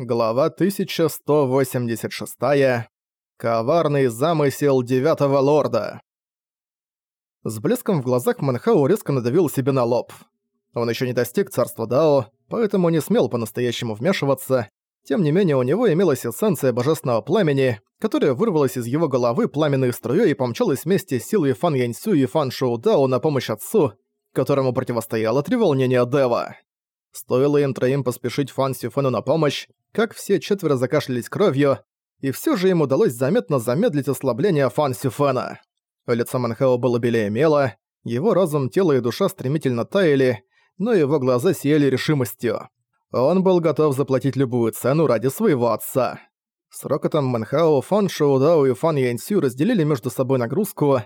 Глава 1186. Коварный замысел Девятого Лорда. С блеском в глазах Манхау резко надавил себе на лоб. Он еще не достиг царства Дао, поэтому не смел по-настоящему вмешиваться. Тем не менее, у него имелась эссенция божественного пламени, которая вырвалась из его головы пламенной струей и помчалась вместе с силой Фан Яньсю и Фан Шоу Дао на помощь отцу, которому противостояло треволнение Дева. Стоило им троим поспешить Фан Сюфену на помощь, как все четверо закашлялись кровью, и все же им удалось заметно замедлить ослабление Фан Сюфена. Лицо Манхао было белее мела, его разум, тело и душа стремительно таяли, но его глаза сияли решимостью. Он был готов заплатить любую цену ради своего отца. С рокотом Манхао, Фан Шоудао и Фан Яньсю разделили между собой нагрузку.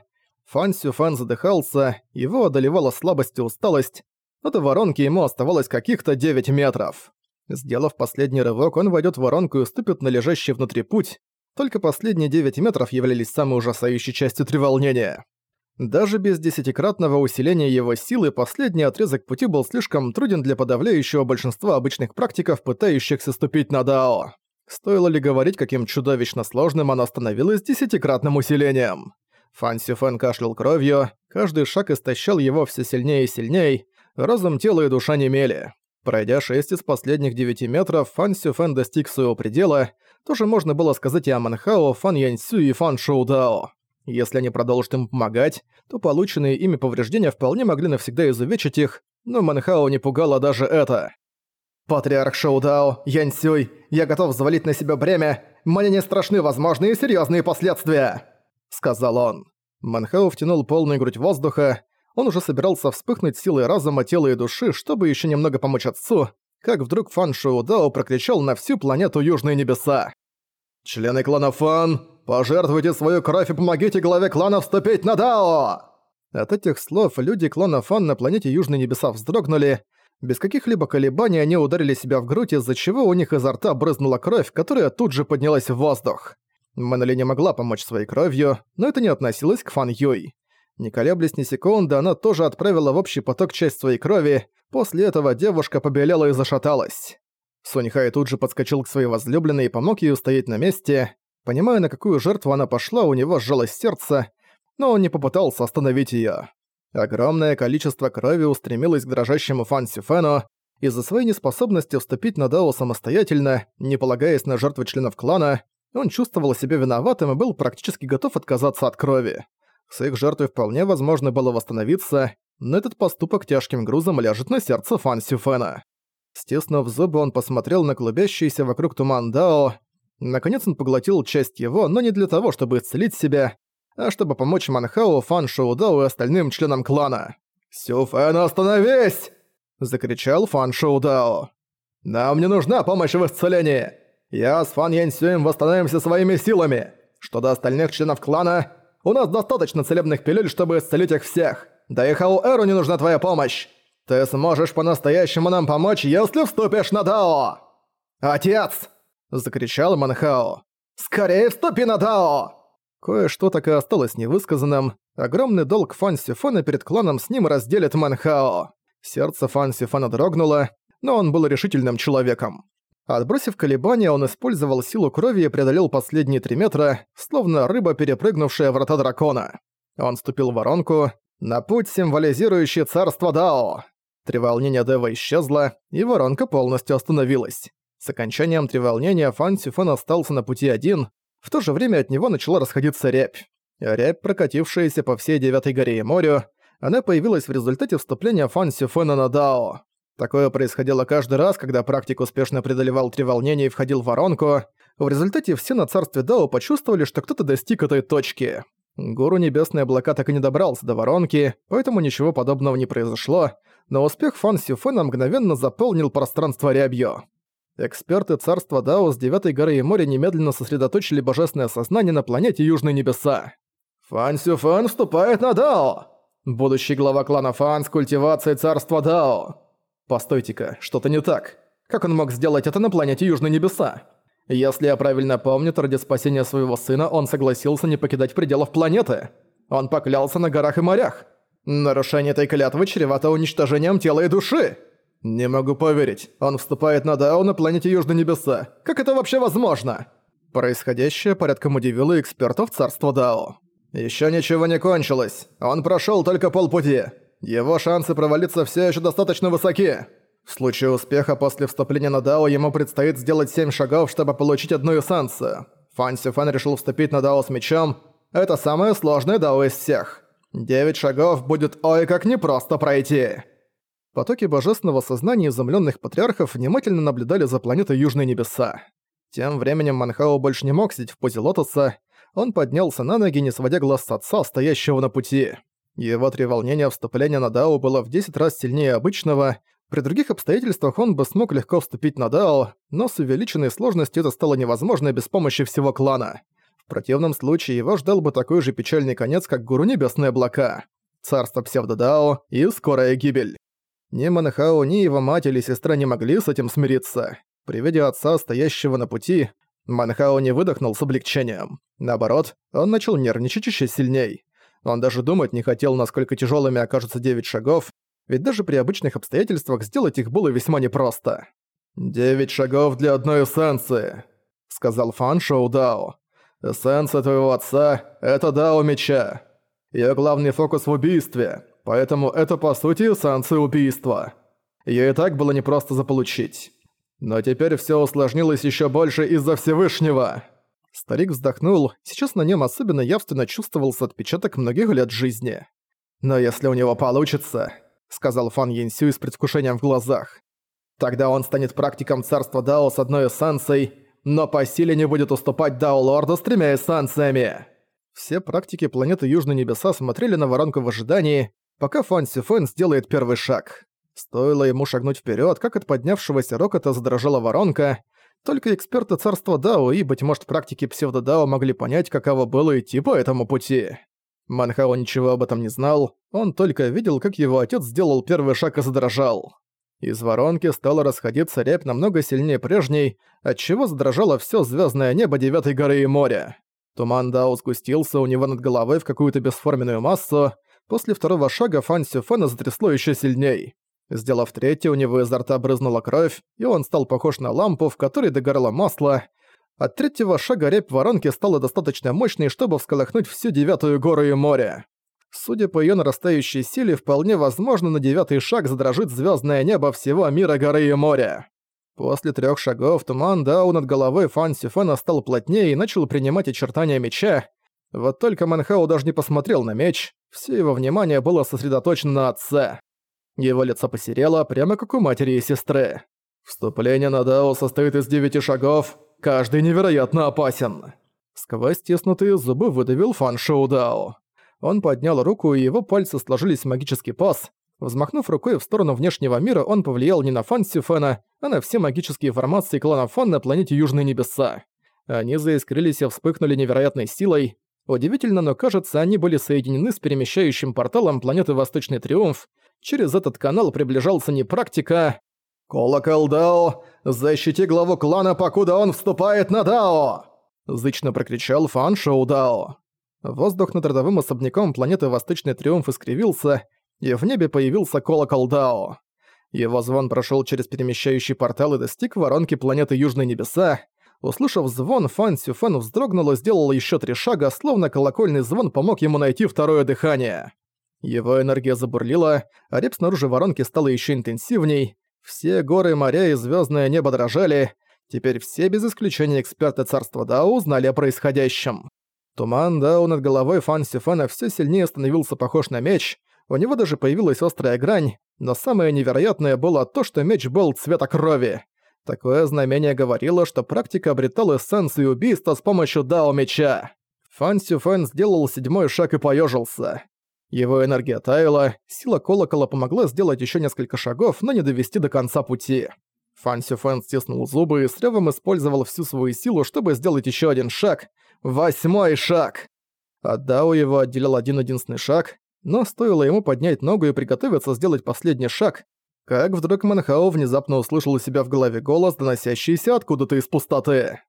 Фан Сюфен задыхался, его одолевала слабость и усталость, но до воронки ему оставалось каких-то 9 метров. Сделав последний рывок, он войдет в воронку и уступит на лежащий внутри путь. Только последние 9 метров являлись самой ужасающей частью треволнения. Даже без десятикратного усиления его силы последний отрезок пути был слишком труден для подавляющего большинства обычных практиков, пытающихся ступить на Дао. Стоило ли говорить, каким чудовищно сложным оно становилось десятикратным усилением? Фан Сюфен кашлял кровью, каждый шаг истощал его все сильнее и сильнее, разум, тело и душа немели. Пройдя шесть из последних девяти метров, Фан Сюфен достиг своего предела, тоже можно было сказать и о Манхао, Фан Яньсю и Фан Шоудао. Если они продолжат им помогать, то полученные ими повреждения вполне могли навсегда изувечить их, но Манхао не пугало даже это. «Патриарх Шоудао, Яньсюй, я готов завалить на себя бремя, мне не страшны возможные серьезные последствия!» Сказал он. Манхао втянул полную грудь воздуха, он уже собирался вспыхнуть силой разума, тела и души, чтобы еще немного помочь отцу, как вдруг Фан Шоу Дао прокричал на всю планету Южные Небеса. «Члены клана Фан, пожертвуйте свою кровь и помогите главе клана вступить на Дао!» От этих слов люди клана Фан на планете Южные Небеса вздрогнули. Без каких-либо колебаний они ударили себя в грудь, из-за чего у них изо рта брызнула кровь, которая тут же поднялась в воздух. Манали не могла помочь своей кровью, но это не относилось к Фан Юй. Не колеблясь ни секунды, она тоже отправила в общий поток часть своей крови, после этого девушка побелела и зашаталась. Суньхай тут же подскочил к своей возлюбленной и помог ей устоять на месте. Понимая, на какую жертву она пошла, у него сжалось сердце, но он не попытался остановить её. Огромное количество крови устремилось к дрожащему Фан Сюфену, из-за своей неспособности вступить на Дао самостоятельно, не полагаясь на жертвы членов клана, он чувствовал себя виноватым и был практически готов отказаться от крови. С их жертвой вполне возможно было восстановиться, но этот поступок тяжким грузом ляжет на сердце Фан Сюфена. Стиснув зубы, он посмотрел на клубящийся вокруг туман Дао. Наконец он поглотил часть его, но не для того, чтобы исцелить себя, а чтобы помочь Манхау, Фан Шоу Дао и остальным членам клана. «Сюфен, остановись!» – закричал Фан Шоу Дао. «Нам не нужна помощь в исцелении! Я с Фан Янь восстановимся своими силами! Что до остальных членов клана, у нас достаточно целебных пилюль, чтобы исцелить их всех. Да и Хау Эру не нужна твоя помощь. Ты сможешь по-настоящему нам помочь, если вступишь на Дао!» «Отец!» – закричал Манхао. «Скорее вступи на Дао!» Кое-что так и осталось невысказанным. Огромный долг Фан Сюфана перед кланом с ним разделит Манхао. Сердце Фан Сюфана дрогнуло, но он был решительным человеком. Отбросив колебания, он использовал силу крови и преодолел последние три метра, словно рыба, перепрыгнувшая врата дракона. Он ступил в воронку, на путь, символизирующий царство Дао. Треволнение Дева исчезло, и воронка полностью остановилась. С окончанием треволнения Фан Сюфен остался на пути один, в то же время от него начала расходиться рябь. Рябь, прокатившаяся по всей Девятой горе и морю, она появилась в результате вступления Фан Сюфена на Дао. Такое происходило каждый раз, когда практик успешно преодолевал три волнения и входил в воронку. В результате все на царстве Дао почувствовали, что кто-то достиг этой точки. Гуру Небесные Облака так и не добрался до воронки, поэтому ничего подобного не произошло, но успех Фан Сюфена мгновенно заполнил пространство рябью. Эксперты царства Дао с Девятой горы и моря немедленно сосредоточили божественное сознание на планете Южные Небеса. «Фан Сюфен вступает на Дао!» Будущий глава клана Фан с культивацией царства Дао. Постойте-ка, что-то не так. Как он мог сделать это на планете Южные Небеса? Если я правильно помню, ради спасения своего сына он согласился не покидать пределов планеты. Он поклялся на горах и морях. Нарушение этой клятвы чревато уничтожением тела и души. «Не могу поверить. Он вступает на Дао на планете Южные Небеса. Как это вообще возможно?» Происходящее порядком удивило экспертов Царства Дао. Еще ничего не кончилось. Он прошел только полпути. Его шансы провалиться все еще достаточно высоки. В случае успеха после вступления на Дао ему предстоит сделать 7 шагов, чтобы получить одну эссенцию. Фан Сюфен решил вступить на Дао с мечом. Это самое сложное Дао из всех. 9 шагов будет ой как непросто пройти. Потоки божественного сознания изумленных патриархов внимательно наблюдали за планетой Южные Небеса. Тем временем Манхао больше не мог сидеть в позе лотоса, он поднялся на ноги, не сводя глаз с отца, стоящего на пути. Его треволнение вступления на Дао было в 10 раз сильнее обычного, при других обстоятельствах он бы смог легко вступить на Дао, но с увеличенной сложностью это стало невозможно без помощи всего клана. В противном случае его ждал бы такой же печальный конец, как Гуру Небесные Облака, Царство Псевдодао и скорая гибель. Ни Манхао, ни его мать или сестра не могли с этим смириться. При виде отца, стоящего на пути, Манхао не выдохнул с облегчением. Наоборот, он начал нервничать еще сильней. Он даже думать не хотел, насколько тяжелыми окажутся девять шагов, ведь даже при обычных обстоятельствах сделать их было весьма непросто. «Девять шагов для одной эссенции», — сказал Фан Шоу Дао. «Эссенция твоего отца — это Дао Меча. Её главный фокус в убийстве, поэтому это по сути эссенция убийства. Её и так было непросто заполучить. Но теперь всё усложнилось ещё больше из-за Всевышнего». Старик вздохнул, сейчас на нём особенно явственно чувствовался отпечаток многих лет жизни. «Но если у него получится», — сказал Фан Йенсю с предвкушением в глазах, «тогда он станет практиком царства Дао с одной эссенцией, но по силе не будет уступать Дао Лорду с тремя эссенциями». Все практики планеты Южные Небеса смотрели на воронку в ожидании, пока Фан Сюфэн сделает первый шаг. Стоило ему шагнуть вперед, как от поднявшегося рокота задрожала воронка. Только эксперты царства Дао и, быть может, практики псевдодао могли понять, каково было идти по этому пути. Манхао ничего об этом не знал, он только видел, как его отец сделал первый шаг и задрожал. Из воронки стало расходиться рябь намного сильнее прежней, отчего задрожало все звездное небо Девятой горы и моря. Туман Дао сгустился у него над головой в какую-то бесформенную массу, после второго шага Фан Сюфена затрясло еще сильней. Сделав третий, у него изо рта брызнула кровь, и он стал похож на лампу, в которой догорало масло. От третьего шага рябь воронки стала достаточно мощной, чтобы всколыхнуть всю девятую гору и море. Судя по ее нарастающей силе, вполне возможно, на девятый шаг задрожит звездное небо всего мира горы и моря. После трех шагов туман Дау над головой Фан Сюфена стал плотнее и начал принимать очертания меча. Вот только Манхау даже не посмотрел на меч, все его внимание было сосредоточено на отце. Его лицо посерело, прямо как у матери и сестры. «Вступление на Дао состоит из девяти шагов, каждый невероятно опасен». Сквозь стиснутые зубы выдавил Фан Шоу Дао. Он поднял руку, и его пальцы сложились в магический пас. Взмахнув рукой в сторону внешнего мира, он повлиял не на Фан Сюфена, а на все магические формации клана Фан на планете Южные Небеса. Они заискрились и вспыхнули невероятной силой. Удивительно, но кажется, они были соединены с перемещающим порталом планеты Восточный Триумф, Через этот канал приближался не практика. «Колокол Дао! Защити главу клана, покуда он вступает на Дао!» Зычно прокричал Фан Шоу Дао. Воздух над родовым особняком планеты Восточный Триумф искривился, и в небе появился колокол Дао. Его звон прошел через перемещающий портал и достиг воронки планеты Южные Небеса. Услышав звон, Фан Сюфен вздрогнул и сделал еще три шага, словно колокольный звон помог ему найти второе дыхание. Его энергия забурлила, а рябь снаружи воронки стала еще интенсивней. Все горы, моря и звездное небо дрожали. Теперь все без исключения эксперты царства Дао узнали о происходящем. Туман Дао над головой Фан Сифана все сильнее становился похож на меч, у него даже появилась острая грань, но самое невероятное было то, что меч был цвета крови. Такое знамение говорило, что практика обретала эссенцию убийства с помощью Дао-меча. Фан Сюфэн сделал седьмой шаг и поежился. Его энергия таяла, сила колокола помогла сделать еще несколько шагов, но не довести до конца пути. Фан Сюфэн стиснул зубы и с рёвом использовал всю свою силу, чтобы сделать еще один шаг. Восьмой шаг! От Дао его отделял один-единственный шаг, но стоило ему поднять ногу и приготовиться сделать последний шаг, как вдруг Манхао внезапно услышал у себя в голове голос, доносящийся откуда-то из пустоты.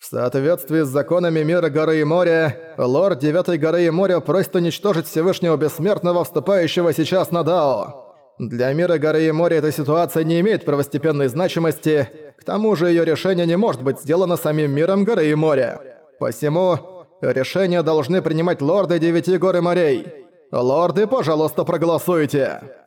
В соответствии с законами мира горы и моря, лорд Девятой горы и моря просит уничтожить Всевышнего Бессмертного, вступающего сейчас на Дао. Для мира горы и моря эта ситуация не имеет первостепенной значимости, к тому же её решение не может быть сделано самим миром горы и моря. Посему решения должны принимать лорды девяти гор и морей. Лорды, пожалуйста, проголосуйте!»